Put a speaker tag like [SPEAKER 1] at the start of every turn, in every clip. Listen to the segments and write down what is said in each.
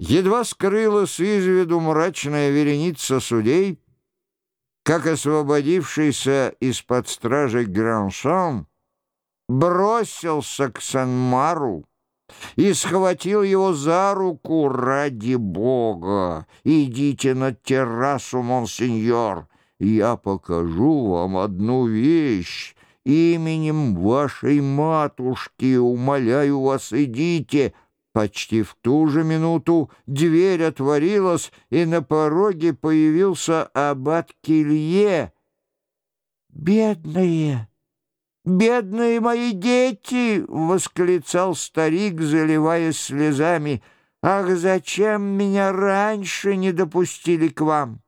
[SPEAKER 1] Едва скрылась из виду мрачная вереница судей, как освободившийся из-под стражи Граншон бросился к Санмару и схватил его за руку ради Бога. «Идите на террасу, монсеньор, я покажу вам одну вещь. Именем вашей матушки, умоляю вас, идите». Почти в ту же минуту дверь отворилась, и на пороге появился аббат Килье. «Бедные!» «Бедные мои дети!» — восклицал старик, заливаясь слезами. «Ах, зачем меня раньше не допустили к вам?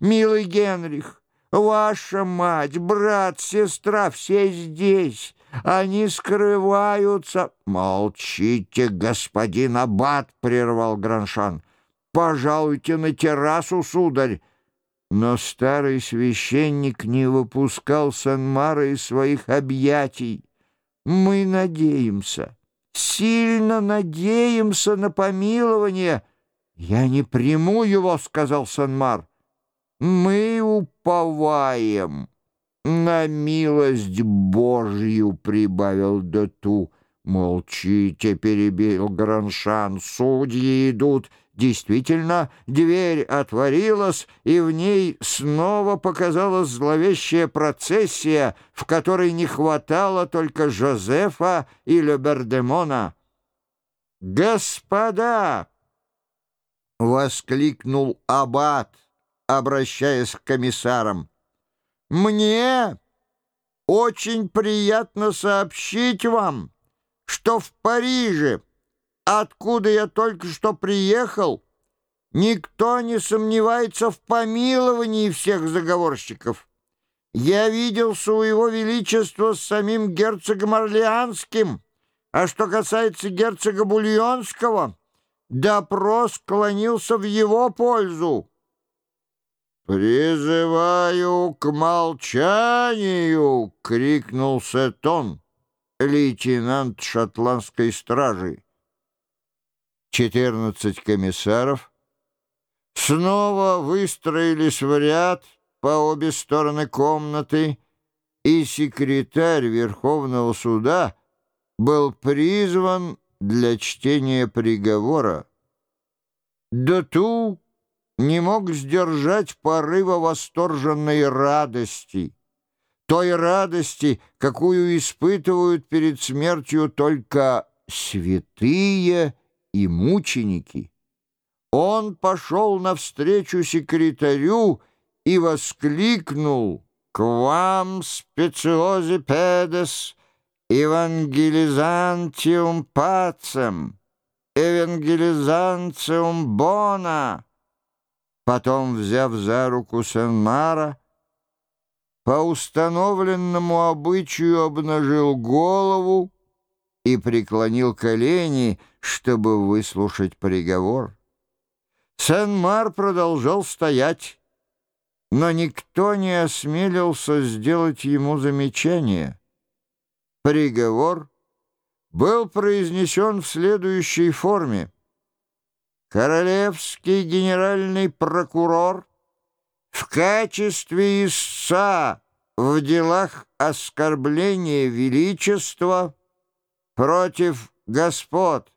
[SPEAKER 1] Милый Генрих, ваша мать, брат, сестра, все здесь. Они скрываются...» «Молчите, господин Аббат!» — прервал Граншан. «Пожалуйте на террасу, сударь!» Но старый священник не выпускал Санмара из своих объятий. Мы надеемся, сильно надеемся на помилование. Я не приму его, — сказал Санмар. Мы уповаем на милость Божью, — прибавил Дету. Молчите, — перебил Граншан, — судьи идут, — Действительно, дверь отворилась, и в ней снова показалась зловещая процессия, в которой не хватало только Жозефа и Лебердемона. «Господа!» — воскликнул Аббат, обращаясь к комиссарам. «Мне очень приятно сообщить вам, что в Париже откуда я только что приехал, никто не сомневается в помиловании всех заговорщиков. Я виделся у его величества с самим герцогом Орлеанским, а что касается герцога Бульонского, допрос склонился в его пользу. «Призываю к молчанию!» — крикнул Сетон, лейтенант шотландской стражи. Четырнадцать комиссаров снова выстроились в ряд по обе стороны комнаты, и секретарь Верховного суда был призван для чтения приговора. Доту не мог сдержать порыва восторженной радости, той радости, какую испытывают перед смертью только святые и мученики. Он пошел навстречу секретарю и воскликнул «Квам специози педес евангелизантиум пацем, евангелизантиум бона». Потом, взяв за руку Сен-Мара, по установленному обычаю обнажил голову и преклонил колени, чтобы выслушать приговор. Сен-Мар продолжал стоять, но никто не осмелился сделать ему замечание. Приговор был произнесен в следующей форме. Королевский генеральный прокурор в качестве истца в делах оскорбления величества против господ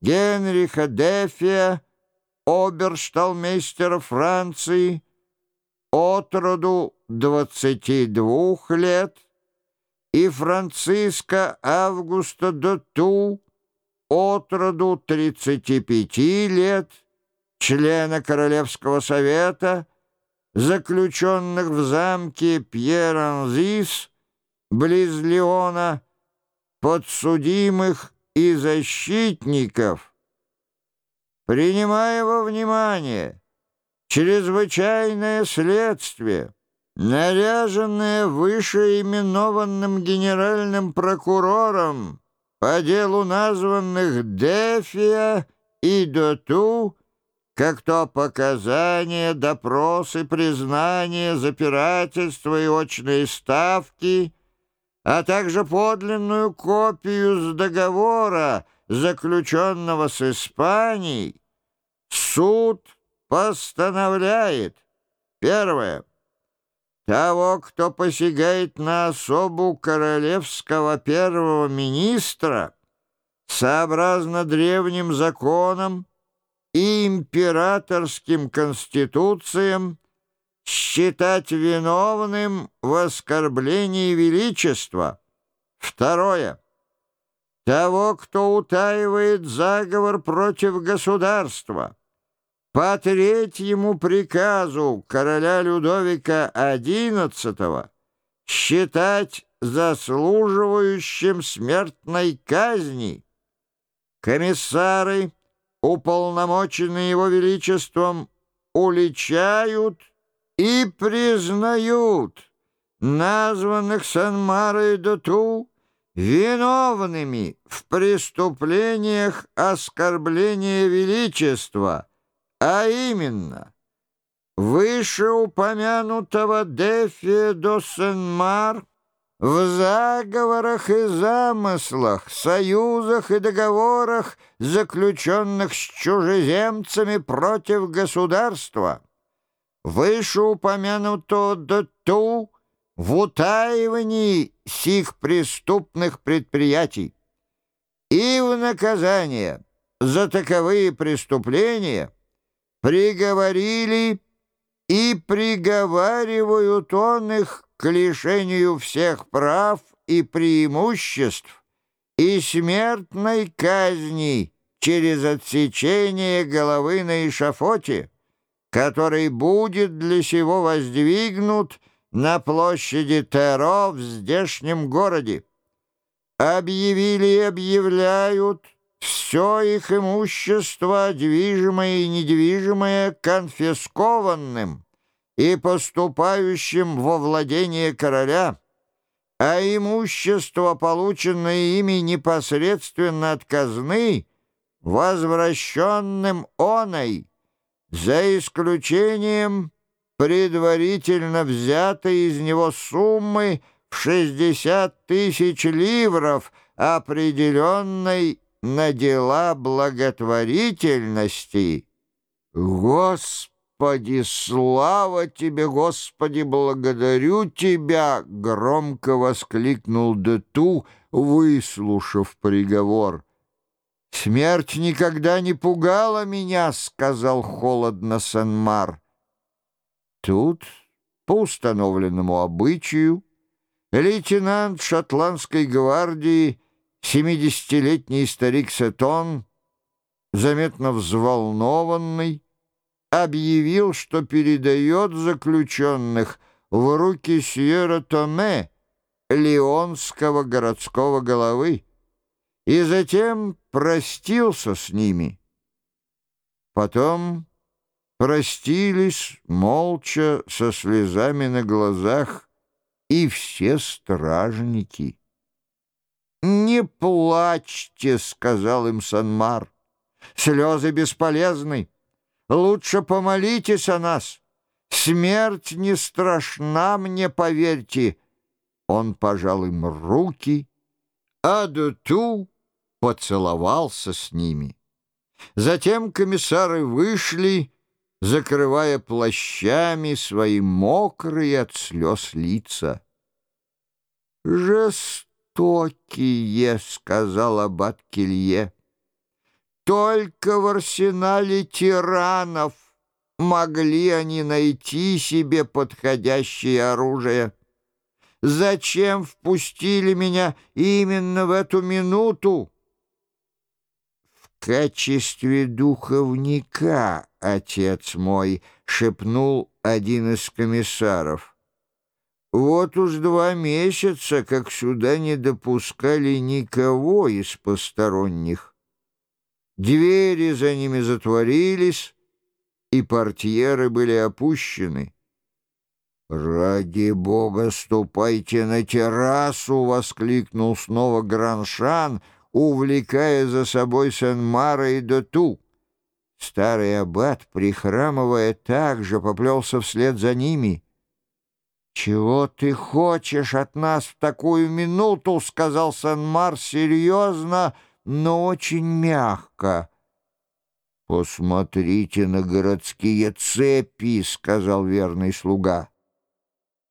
[SPEAKER 1] Генриха Дефия, обершталмейстера Франции, от роду 22 лет, и Франциска Августа Доту, от роду 35 лет, члена Королевского совета, заключенных в замке Пьер-Анзис, близ Леона, подсудимых и защитников, принимая во внимание чрезвычайное следствие, наряженное вышеименованным генеральным прокурором по делу названных Дефия и Доту, как то показания, допросы, признания, запирательства и очные ставки — а также подлинную копию с договора, заключенного с Испанией, Суд постановляет. Первое. Того, кто посягает на особу королевского первого министра, сообразно древним законам и императорским конституциям, считать виновным в оскорблении величества. Второе. Того, кто утаивает заговор против государства, по третьему приказу короля Людовика XI считать заслуживающим смертной казни. Комиссары, уполномоченные его величеством, уличают и признают названных Сан-Маро и Доту виновными в преступлениях оскорбления величества, а именно вышеупомянутого Дефи до Сен-Мар в заговорах и замыслах, союзах и договорах, заключенных с чужеземцами против государства, вышеупомянутого Доту в утаивании сих преступных предприятий и в наказание за таковые преступления приговорили и приговаривают он их к лишению всех прав и преимуществ и смертной казни через отсечение головы на эшафоте, который будет для сего воздвигнут на площади Теро в здешнем городе. Объявили и объявляют все их имущество, движимое и недвижимое, конфискованным и поступающим во владение короля, а имущество, полученное ими непосредственно от казны, возвращенным оной, за исключением предварительно взятой из него суммы в 60 тысяч ливров, определенной на дела благотворительности. Господи, слава тебе, Господи, благодарю тебя! Громко воскликнул Дету, выслушав приговор. «Смерть никогда не пугала меня», — сказал холодно Сен-Мар. Тут, по установленному обычаю, лейтенант шотландской гвардии, семидесятилетний старик Сетон, заметно взволнованный, объявил, что передает заключенных в руки Сьерра-Томе, леонского городского головы, и затем простился с ними. Потом простились молча со слезами на глазах и все стражники. «Не плачьте», — сказал им Санмар, — «слезы бесполезны, лучше помолитесь о нас, смерть не страшна мне, поверьте». Он пожал им руки, а Дуту поцеловался с ними. Затем комиссары вышли, закрывая плащами свои мокрые от слез лица. «Жестокие», — сказал аббат Келье, — «только в арсенале тиранов могли они найти себе подходящее оружие. Зачем впустили меня именно в эту минуту?» качестве духовника, отец мой», — шепнул один из комиссаров. «Вот уж два месяца, как сюда не допускали никого из посторонних. Двери за ними затворились, и портьеры были опущены». «Ради бога, ступайте на террасу!» — воскликнул снова Граншан — увлекая за собой Сен-Мара и Доту. Старый аббат, прихрамывая, также поплелся вслед за ними. «Чего ты хочешь от нас в такую минуту?» — сказал Сен-Мар серьезно, но очень мягко. «Посмотрите на городские цепи», — сказал верный слуга.